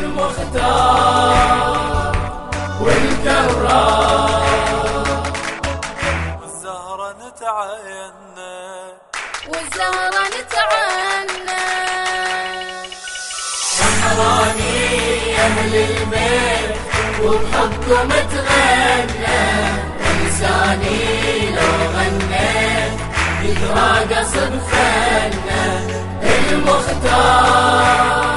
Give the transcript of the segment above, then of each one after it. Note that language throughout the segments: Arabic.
المختار والكرار والزهرة نتعينا والزهرة نتعنى سهراني أهل البيت وبحبكم تغنى لساني لو غنيت يتراقص بفنة المختار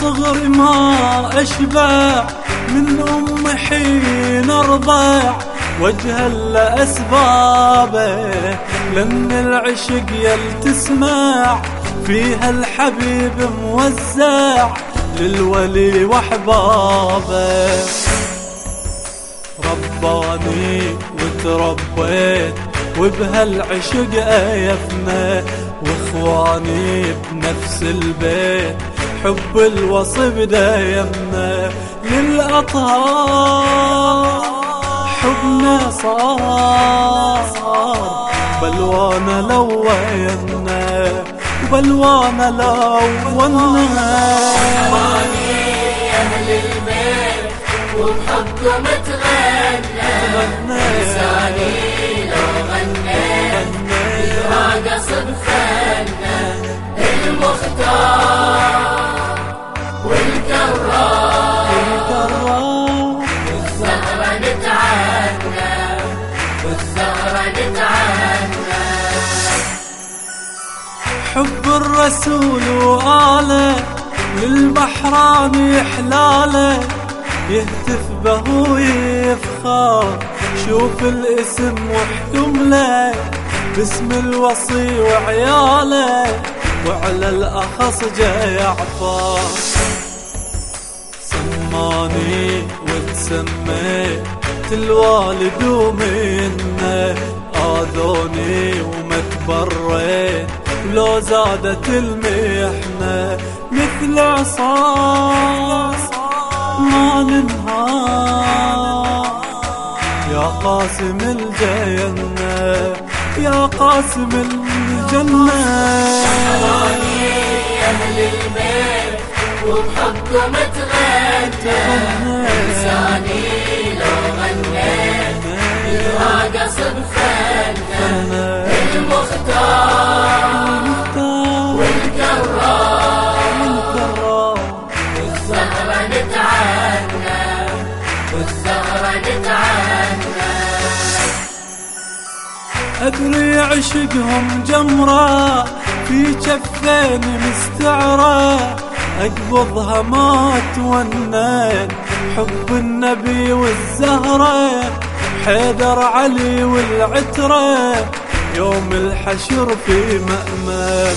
صغري ما أشبع من أم حين أرضع وجه لأسبابه لأن العشق يل تسمع فيها الحبيب موزع للولي وأحبابه. رباني وتربيت وبهالعشق أيفنا وإخواني بنفس البيت حب الوصي بدايمنا للأطهار. حبنا صار بلوانا لوينا بلوانا لونا أهل البيت وبحبكم تغنى لساني لو غنيت راقص بفنة المختار حب الرسول وآله للبحران يحلاله يهتف به ويفخر شوف الاسم واحكم له باسم الوصي وعياله وعلى الأخص جعفر سماني وتسميت الوالد ومنه آذوني وما تبريت ولو زادت المحنة مثل عصا ما ننهار يا قاسم الجنة يا قاسم الجنة. أهل البيت وبحبكم تغنى لساني لو غنيت راقص بفنة المختار. والكرار والزهرة نتعنى. والزهرة نتعنى. أدري عشقهم جمرة. في كفين مستعرة. أقبضها ما تونين حب النبي والزهرة. حيدر علي والعترة يوم الحشر في مأمن.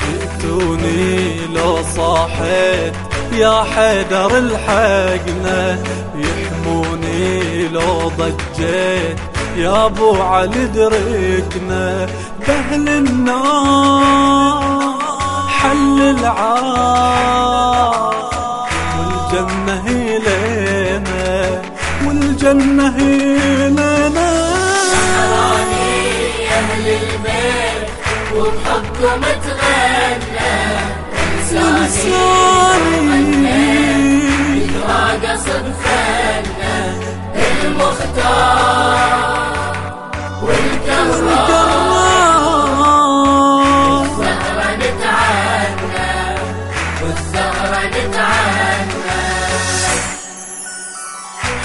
جئتوني لو صاحت يا حيدر الحقنا يحموني لو ضجيت يا أبو علي دركنا باهل النار حل العار. والجنة هي والجنة هي لنا أهل البيت وبحبكم تغنى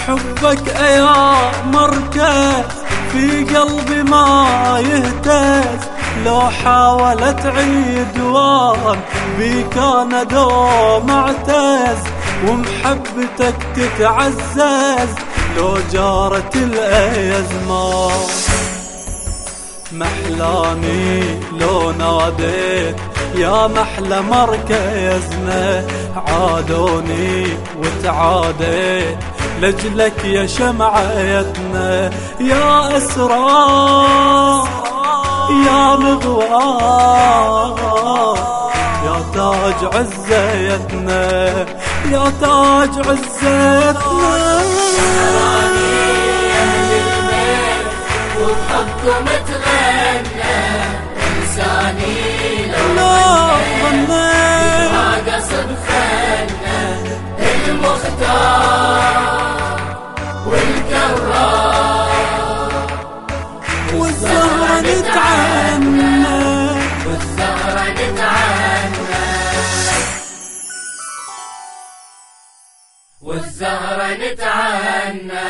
حبك يا مركز في قلبي ما يهتز. لو حاولت عيدوان بيك أنا دوم أعتز. ومحبتك تتعزز لو جارت الازمان محلاني لو ناديت يا محلى مركزنا. عادوني وتعاديت. لجلك يا شمعتنا يا اسرار يا مغوار يا تاج عزيتنا يا تاج عزتنا أهل البيت وبحبكم تغنى إنساني لو ما قصد خلنا المختار نتعنى والزهرة نتعنى والزهرة نتعنى